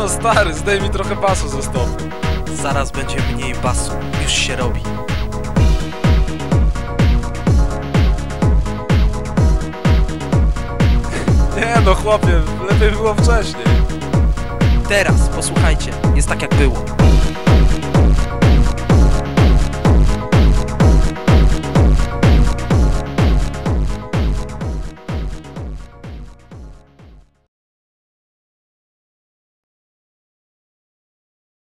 no stary, zdejmij trochę basu ze stopy. Zaraz będzie mniej basu. Już się robi. Nie no chłopie, lepiej było wcześniej. Teraz, posłuchajcie, jest tak jak było.